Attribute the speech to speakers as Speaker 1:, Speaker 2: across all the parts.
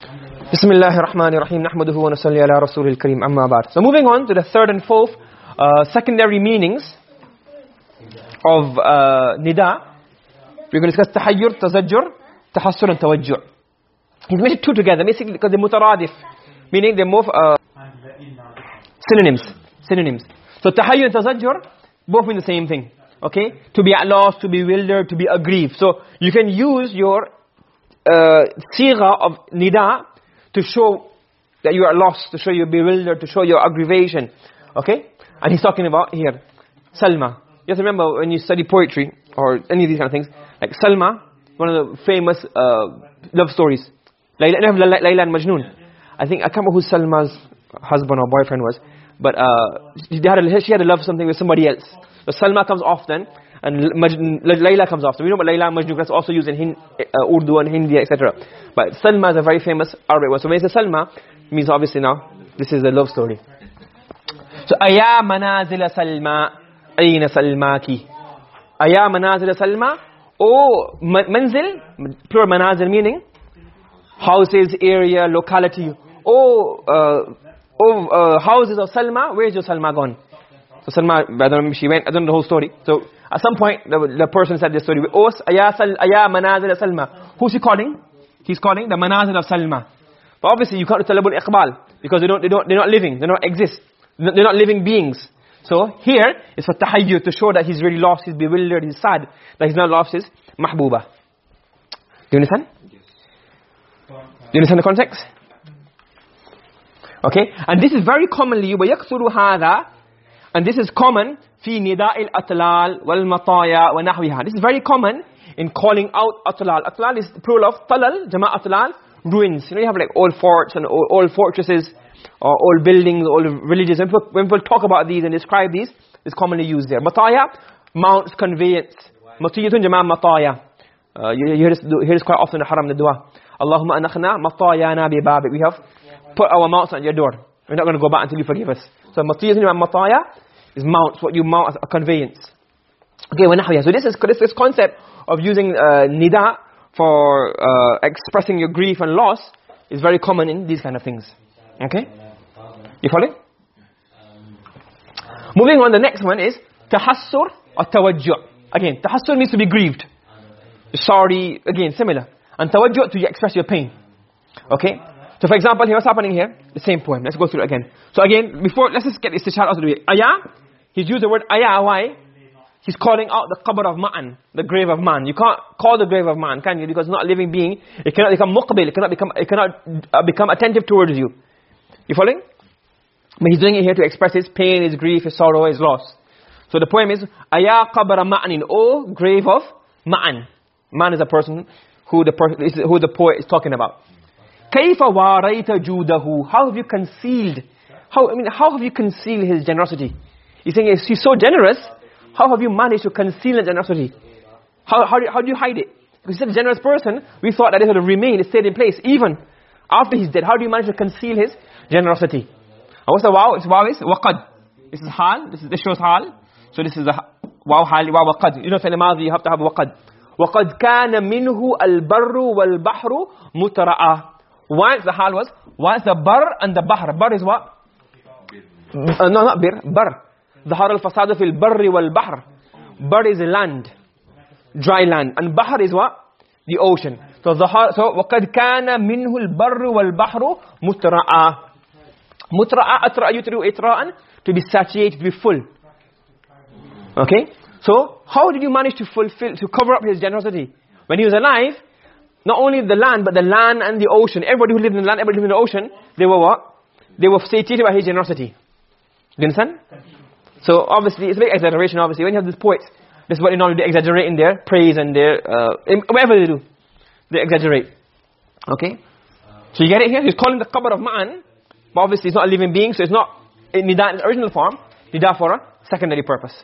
Speaker 1: Bismillah ar-Rahman Rahim Nahmaduhu wa ala rasulil. Amma ba'd. So moving on to the third and fourth uh, secondary meanings of uh, nida. We're going to discuss tahayyur, tazajjur, tahassur and tawajjur. He's mentioned two together basically because they're mutaradif. Meaning they're more uh, synonyms. Synonyms. So tahayyur and tazajjur both mean the same thing. Okay? To be at loss, to be bewildered, to be aggrieved. So you can use your uh, of nida to show that you are lost, to show you're bewildered, to show your aggravation. Okay? And he's talking about here, Salma. You have to remember when you study poetry or any of these kind of things, like Salma, one of the famous uh, love stories. Layla, and Majnun. I think, I can't remember who Salma's husband or boyfriend was, but uh, she, had a, she had to love something with somebody else. So Salma comes off and Layla comes after. We know about Layla and Majnun, that's also used in Hind, uh, Urdu and Hindi, etc. But Salma is a very famous Arabic word. So when you say Salma, means obviously now, this is a love story. So, Aya manazila Salma, Aina Salmaki. Aya manazila Salma, Oh, manzil, plural manazil meaning, houses, area, locality. Oh, uh, oh uh, houses of Salma, where is your Salma gone? So Salma, I don't know she went, I don't know the whole story. So at some point, the, the person said this story. Oh, Aya, Sal, Aya Manazil Salma. Who's he calling? He's calling the Manazil of Salma. But obviously you can't Talabul Iqbal because they don't, they don't, they're not living, they don't exist. They're not living beings. So here, it's for tahayyur to show that he's really lost, he's bewildered, he's sad, that he's not lost his mahbuba. Do you understand? Do you understand the context? Okay? And this is very commonly, وَيَكْثُرُ هَذَا and this is common في نداء الأطلال والمطايا ونحوها this is very common in calling out atlal atlal is the plural of talal jama' atlal ruins you know you have like old forts and old, old fortresses or old buildings old villages when people, when people talk about these and describe these it's commonly used there mataya mounts conveyance matiyatun jama' mataya uh, you, you hear, this, hear this quite often in the haram the dua Allahumma anakhna matayana bi babik we have put our mounts on your door we're not going to go back until you forgive us. So matiyatun jama' mataya is mounts what you mount as a conveyance. Okay wa nahwiya so this is this, this concept of using uh, nida for uh, expressing your grief and loss is very common in these kind of things. Okay? You follow moving on the next one is tahassur or tawajjuh again tahassur means to be grieved. Sorry again similar. And tawajjuh to express your pain. Okay so for example here what's happening here? The same poem. Let's go through it again. So again before let's just get this out of the way aya he's used the word aya why? He's calling out the qabr of Ma'n the grave of Ma'n. You can't call the grave of Ma'n can you? Because it's not a living being it cannot become muqbil it cannot become it cannot uh, become attentive towards you. You following? But he's doing it here to express his pain his grief his sorrow his loss. So the poem is aya qabr ma'anin o grave of ma'an Ma'n is a person who the person who the poet is talking about كَيْفَ وَارَيْتَ جُودَهُ How have you concealed? How, I mean, how have you concealed his generosity? He's saying, he's so generous, how have you managed to conceal his generosity? How, how, do, how do you hide it? Because he's a generous person, we thought that it would remain, it stayed in place, even after he's dead. How do you manage to conceal his generosity? And what's the waw? It's waw is waqad. This is hal, this, is, this shows hal. So this is the waw hal, waw waqad. You know, fi'l you have to have waqad. وَقَدْ كَانَ مِنْهُ الْبَرُّ وَالْبَحْرُ مُتَرَعَةً once the hal was once the bar and the bahr bar is what uh, no not bir bar ظهر الفساد في البر والبحر bar is land dry land and bahr is what the ocean so ظهر so وقد كان منه البر والبحر مترعا مترعا اترع يترو اتراء to be satiated to be full okay so how did you manage to fulfill to cover up his generosity when he was alive not only the land but the land and the ocean. Everybody who lived in the land everybody who lived in the ocean they were what? They were satiated by his generosity. You understand? So obviously it's a big exaggeration obviously. When you have these poets this is what they normally exaggerate in their praise and their uh, whatever they do they exaggerate. Okay? So you get it here? He's calling the qabr of Ma'n but obviously it's not a living being so it's not in its original form. Nida for a secondary purpose.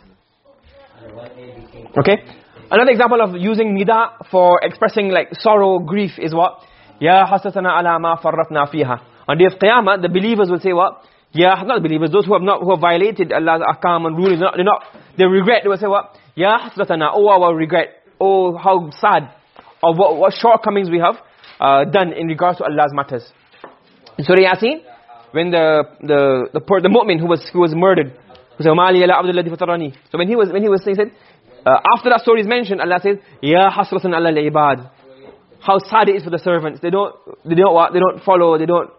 Speaker 1: Okay another example of using nida for expressing like sorrow grief is what ya hasratana ala ma fiha on day of qiyamah the believers will say what ya not believers those who have not who have violated allah's ahkam and rulings they're not they regret they will say what ya hasratana oh our regret oh how sad of what, what shortcomings we have uh, done in regards to Allah's matters. In Surah Yasin, when the the the, the mu'min who was who was murdered. So when he was when he was saying, said, uh, after that story is mentioned, Allah says, "Ya hasratan ala al-ibad." How sad it is for the servants. They don't they don't what they don't follow. They don't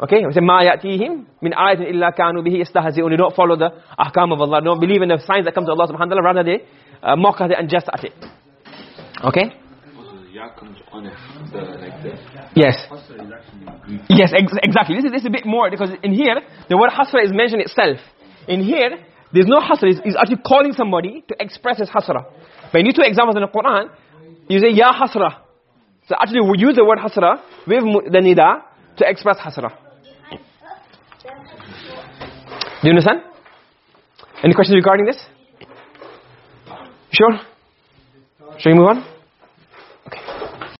Speaker 1: Okay, we say ma ya'tihim min ayatin illa kanu bihi yastahzi'un. They don't follow the ahkam of Allah. They don't believe in the signs that come to Allah subhanahu wa ta'ala. Rather they uh, mock at it and jest at it. Okay? Yes. Yes, ex exactly. This is, this is a bit more because in here, the word hasra is mentioned itself. In here, there's no hasra. He's actually calling somebody to express his hasra. In you two examples in the Quran, you say, Ya hasra. So actually we use the word hasra with the nida to express hasra. Do you understand? Any questions regarding this? Sure? Shall we move on?